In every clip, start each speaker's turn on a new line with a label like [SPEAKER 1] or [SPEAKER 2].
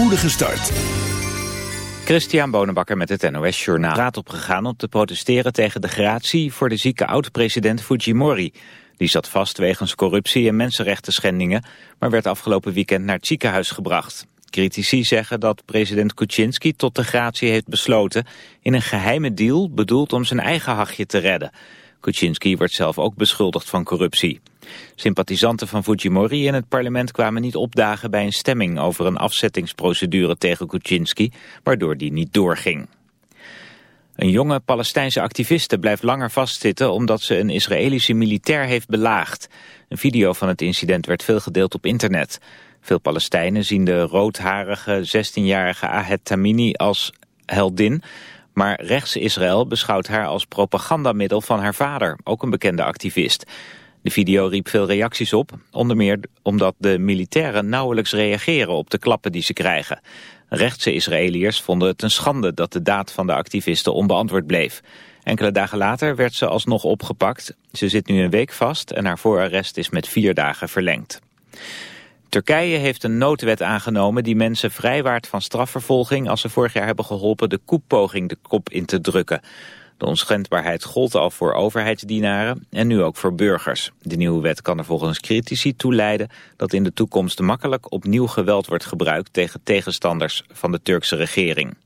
[SPEAKER 1] Poedige start.
[SPEAKER 2] Christian Bonenbakker met het NOS Journaal. Raad opgegaan om te protesteren tegen de gratie voor de zieke oud-president Fujimori. Die zat vast wegens corruptie en mensenrechten schendingen, maar werd afgelopen weekend naar het ziekenhuis gebracht. Critici zeggen dat president Kuczynski tot de gratie heeft besloten in een geheime deal bedoeld om zijn eigen hachje te redden. Kuczynski wordt zelf ook beschuldigd van corruptie. Sympathisanten van Fujimori in het parlement kwamen niet opdagen bij een stemming over een afzettingsprocedure tegen Kuczynski, waardoor die niet doorging. Een jonge Palestijnse activiste blijft langer vastzitten omdat ze een Israëlische militair heeft belaagd. Een video van het incident werd veel gedeeld op internet. Veel Palestijnen zien de roodharige 16-jarige Ahed Tamini als heldin, maar rechts Israël beschouwt haar als propagandamiddel van haar vader, ook een bekende activist. De video riep veel reacties op, onder meer omdat de militairen nauwelijks reageren op de klappen die ze krijgen. Rechtse Israëliërs vonden het een schande dat de daad van de activisten onbeantwoord bleef. Enkele dagen later werd ze alsnog opgepakt. Ze zit nu een week vast en haar voorarrest is met vier dagen verlengd. Turkije heeft een noodwet aangenomen die mensen vrijwaart van strafvervolging als ze vorig jaar hebben geholpen de koepoging de kop in te drukken. De onschendbaarheid gold al voor overheidsdienaren en nu ook voor burgers. De nieuwe wet kan er volgens critici toe leiden dat in de toekomst makkelijk opnieuw geweld wordt gebruikt tegen tegenstanders van de Turkse regering.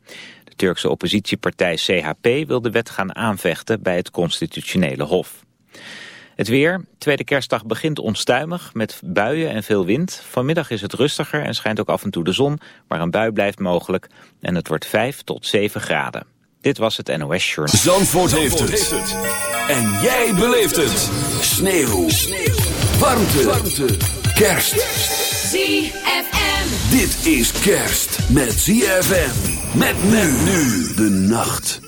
[SPEAKER 2] De Turkse oppositiepartij CHP wil de wet gaan aanvechten bij het constitutionele hof. Het weer. Tweede kerstdag begint onstuimig met buien en veel wind. Vanmiddag is het rustiger en schijnt ook af en toe de zon, maar een bui blijft mogelijk. En het wordt 5 tot 7 graden. Dit was het NOS Journal.
[SPEAKER 1] Zandvoort, heeft, het. En jij beleeft het. Sneeuw. Sneeuw. Warmte. Warmte. Kerst.
[SPEAKER 3] ZFM.
[SPEAKER 1] Dit is kerst met ZFM. Met men nu de nacht.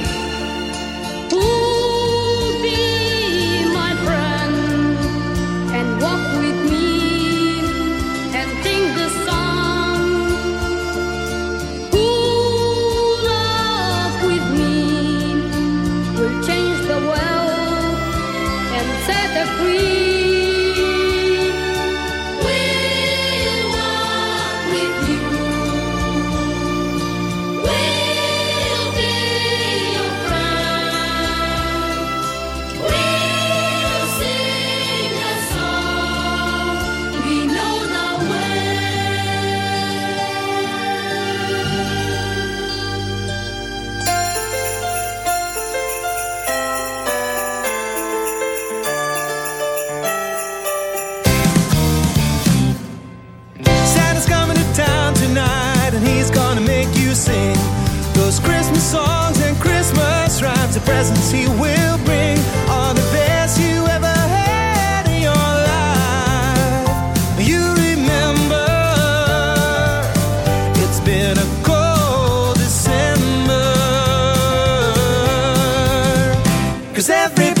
[SPEAKER 4] Cause everybody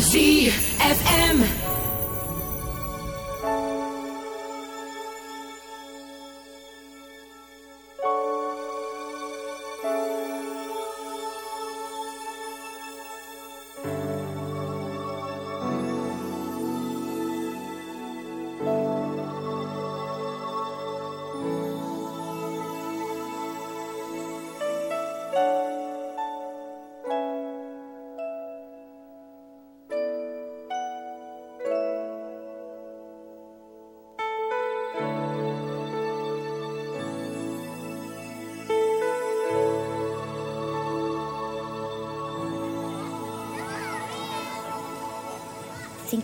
[SPEAKER 3] Z.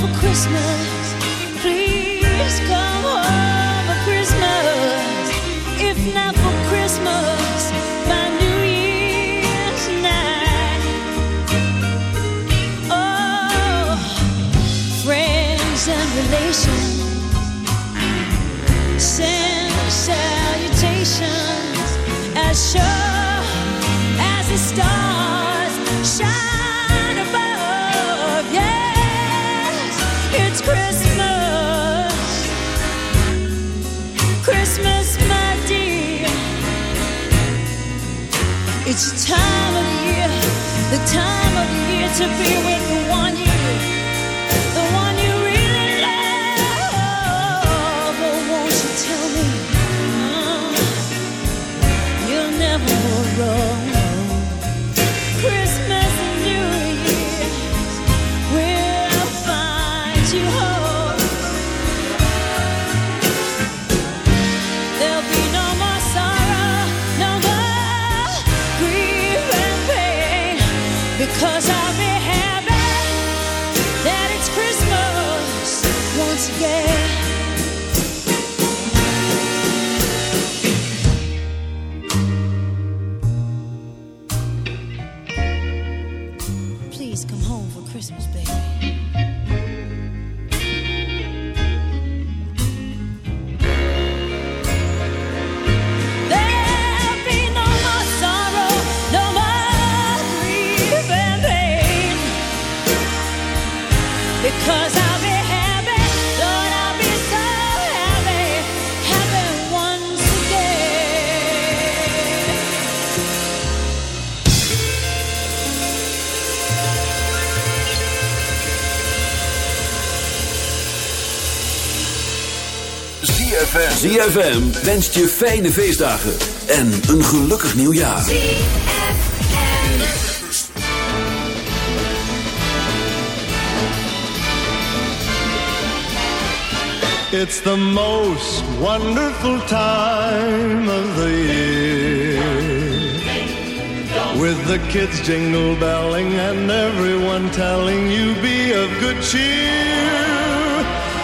[SPEAKER 5] for Christmas. Please come home for Christmas. If not for Christmas, New Year's night. Oh, friends and relations, send salutations as sure as the stars. It's the time of the year, the time of the year to be with the one you, the one you really love. Oh, won't you tell me, you'll never.
[SPEAKER 6] ZFM wenst je fijne feestdagen en een gelukkig nieuwjaar.
[SPEAKER 7] It's the most wonderful time of the year. With the kids jingle belling and everyone telling you be of good cheer.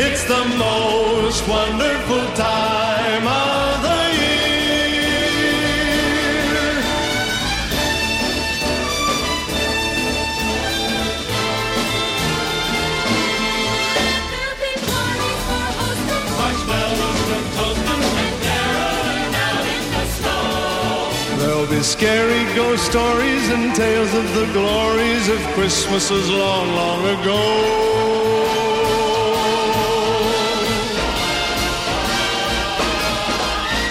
[SPEAKER 7] It's the most wonderful time of the year. Marshmallows and toasting.
[SPEAKER 1] and out in the snow.
[SPEAKER 7] There'll be scary ghost stories and tales of the glories of Christmases long, long ago.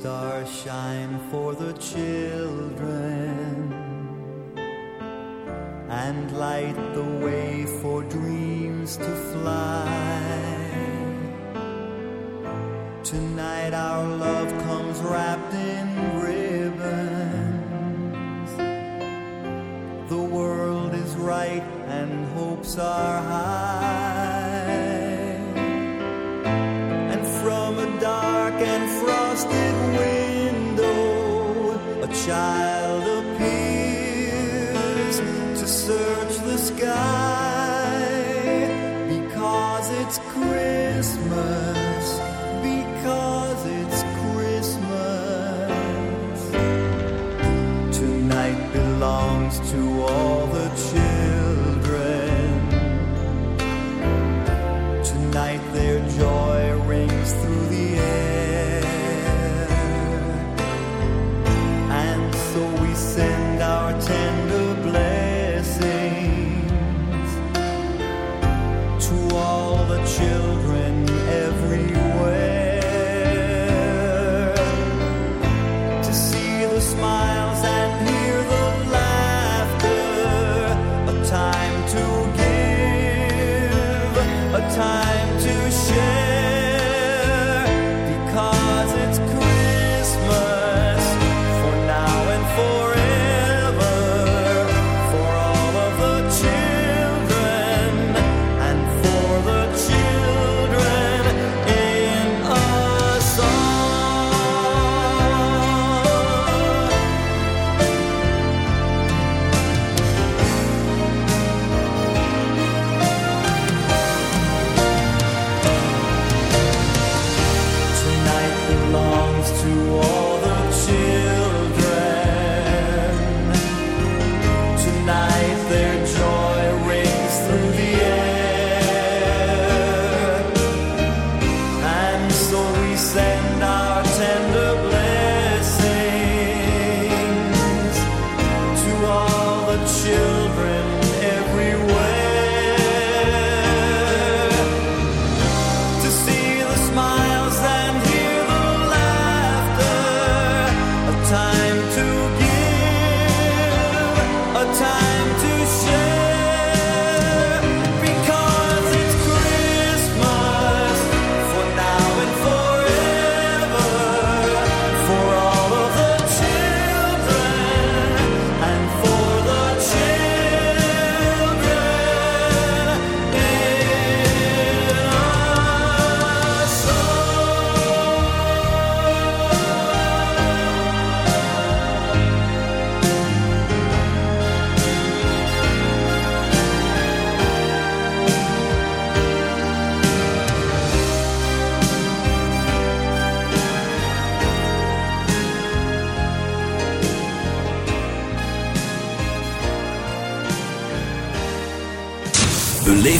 [SPEAKER 8] stars shine for the
[SPEAKER 6] chill.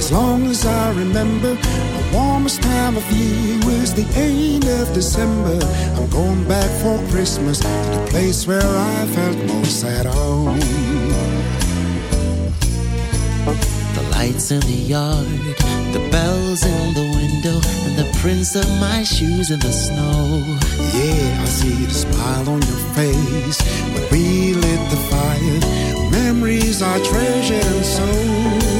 [SPEAKER 9] As long as I remember, the warmest time of year was the end of December. I'm going back for Christmas to the place where I felt most at home.
[SPEAKER 10] The lights in the yard, the bells in the window, and the prints of my shoes in the snow.
[SPEAKER 9] Yeah, I see the smile on your face when we lit the fire. Memories are treasured and so.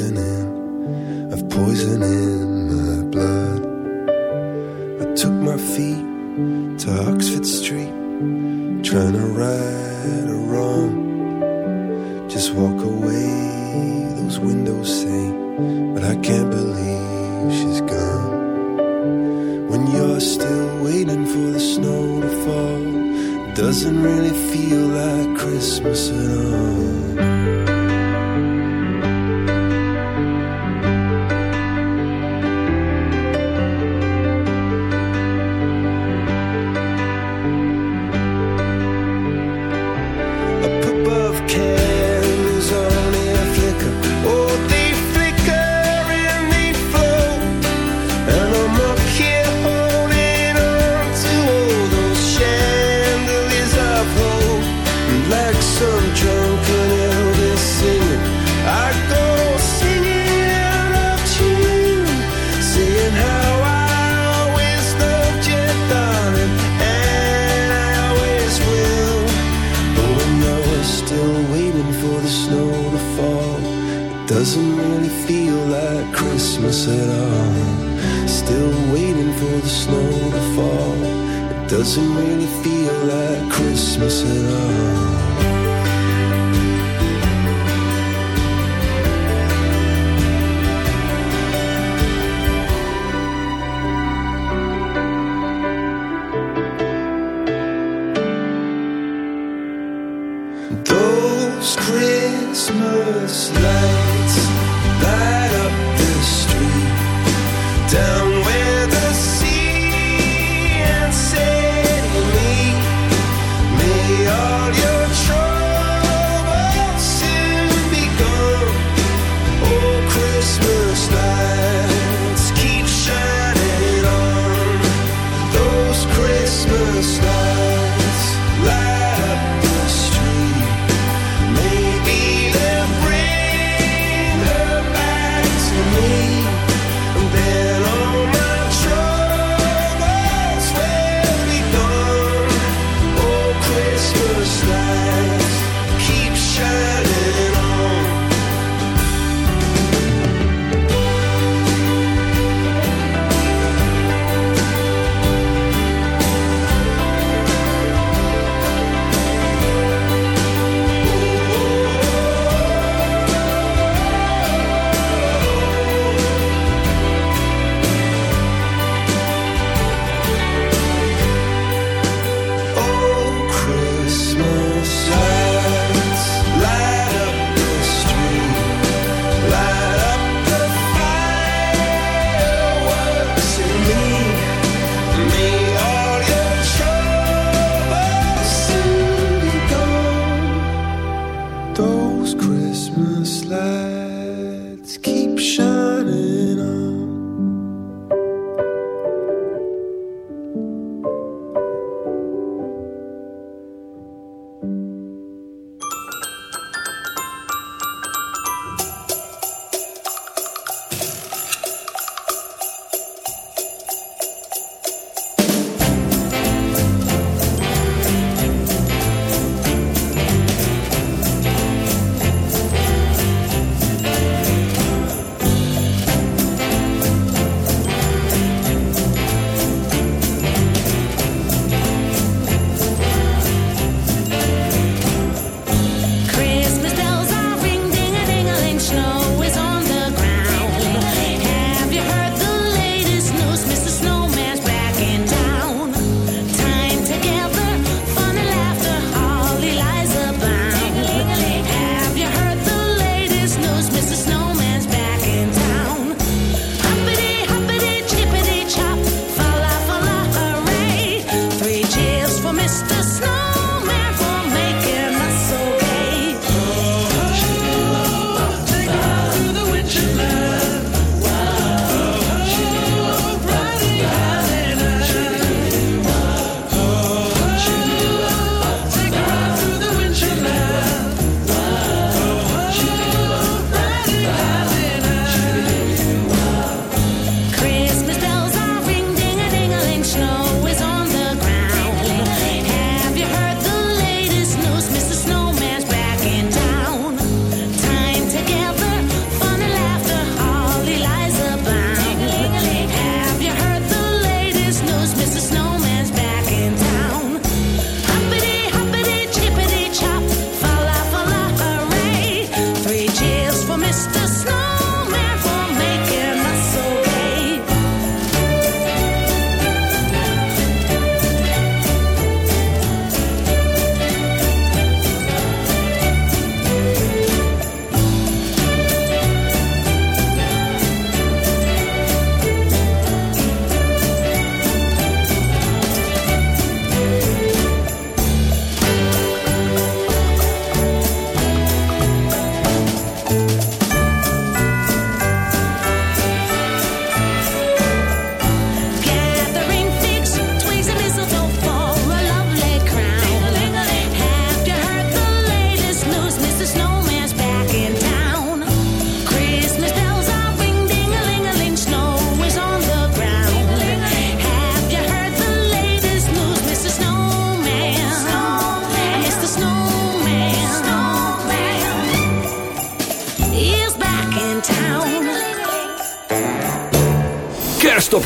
[SPEAKER 7] Of poison in my blood. I took my feet to Oxford Street, trying to right a wrong. just walk away, those windows say, but I can't believe she's gone. When you're still waiting for the snow to fall, doesn't really feel like Christmas at all.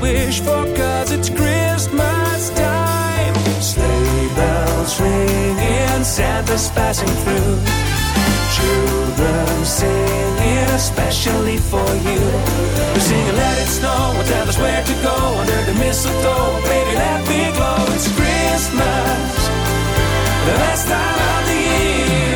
[SPEAKER 4] wish for, cause it's Christmas time. Sleigh bells ringing, Santa's passing through. Children singing, especially for you. We're singing, let it snow, and tell us where to go under the mistletoe. Baby, let me glow, it's Christmas, the best time of the year.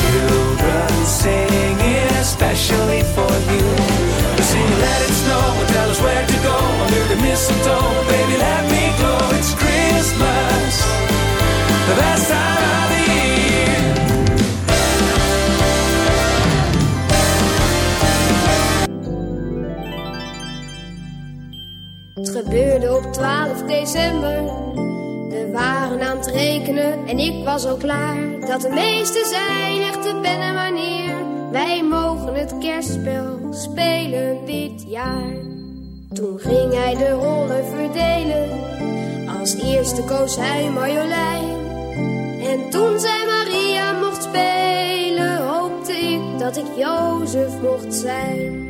[SPEAKER 4] Children singing, especially for you. We sing, let it snow, and tell us where to go under the mistletoe. Baby, let me go. It's Christmas, the best time of the year.
[SPEAKER 1] Het gebeurde op 12 december. Waren aan het rekenen en ik was al klaar. Dat de meesten zijn echte pen en wanneer. Wij mogen het kerstspel spelen dit jaar. Toen ging hij de rollen verdelen. Als eerste koos hij Marjolein. En toen zij Maria mocht spelen, hoopte ik dat ik Jozef mocht zijn.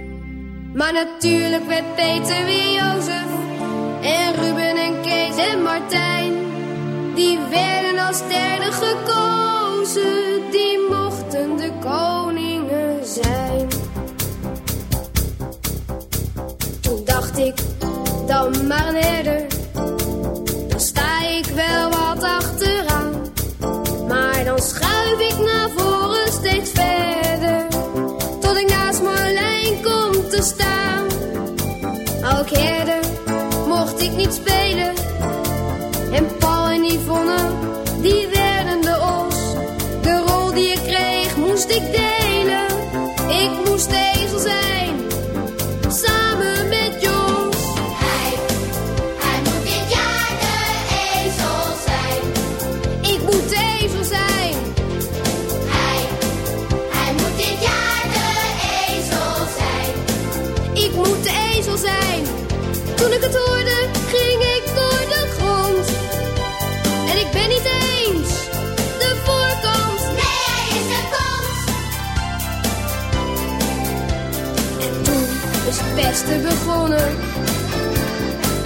[SPEAKER 1] Maar natuurlijk werd Peter weer derde gekozen. Die mochten de koningen zijn. Toen dacht ik, dan maar herder. Dan sta ik wel wat achteraan. Maar dan schuif ik naar voren steeds verder. Tot ik naast Marlijn kom te staan. Ook herder mocht ik niet spelen.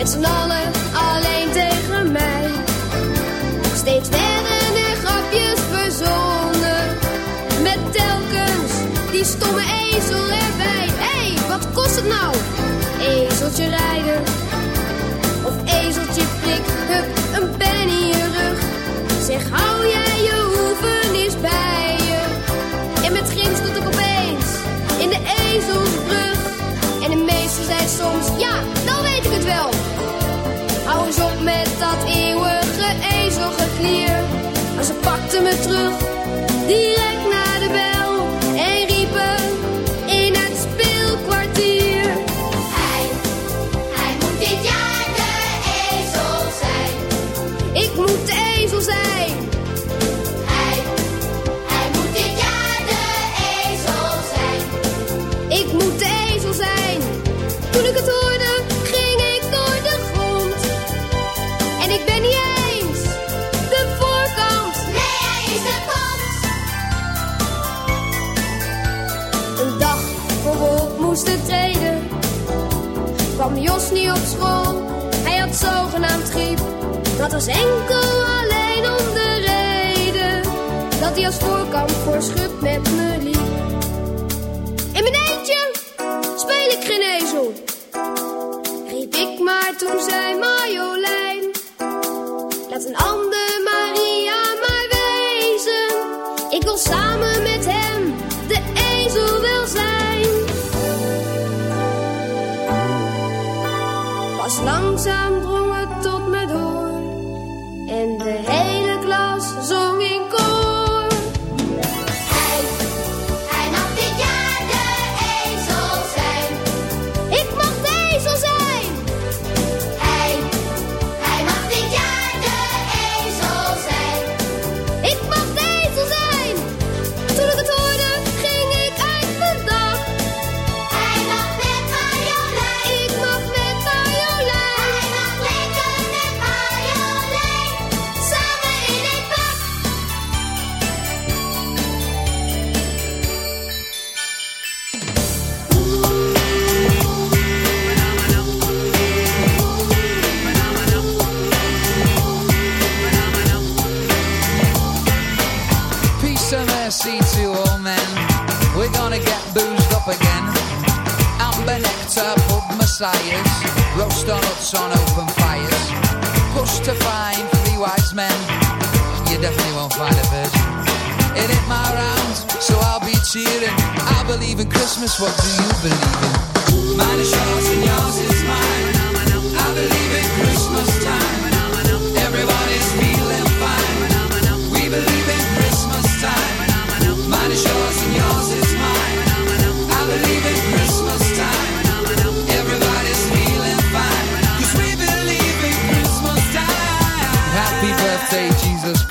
[SPEAKER 1] Met z'n allen alleen tegen mij. Nog steeds werden er grapjes verzonnen. Met telkens die stomme ezel erbij. Hé, hey, wat kost het nou? Ezeltje rijden ze pakte me terug, Dat was enkel alleen om de reden dat hij als voorkant voor met me liep.
[SPEAKER 11] Pub. Roast on huts on open fires. Push to find three wise men. You definitely won't find a virgin. It ain't my round, so I'll be cheering. I believe in Christmas, what do you believe in? Mine is yours and yours is mine. I believe in Christmas time. Everybody's feeling fine. We believe in Christmas time. Mine is yours and yours is mine.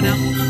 [SPEAKER 11] Joanna.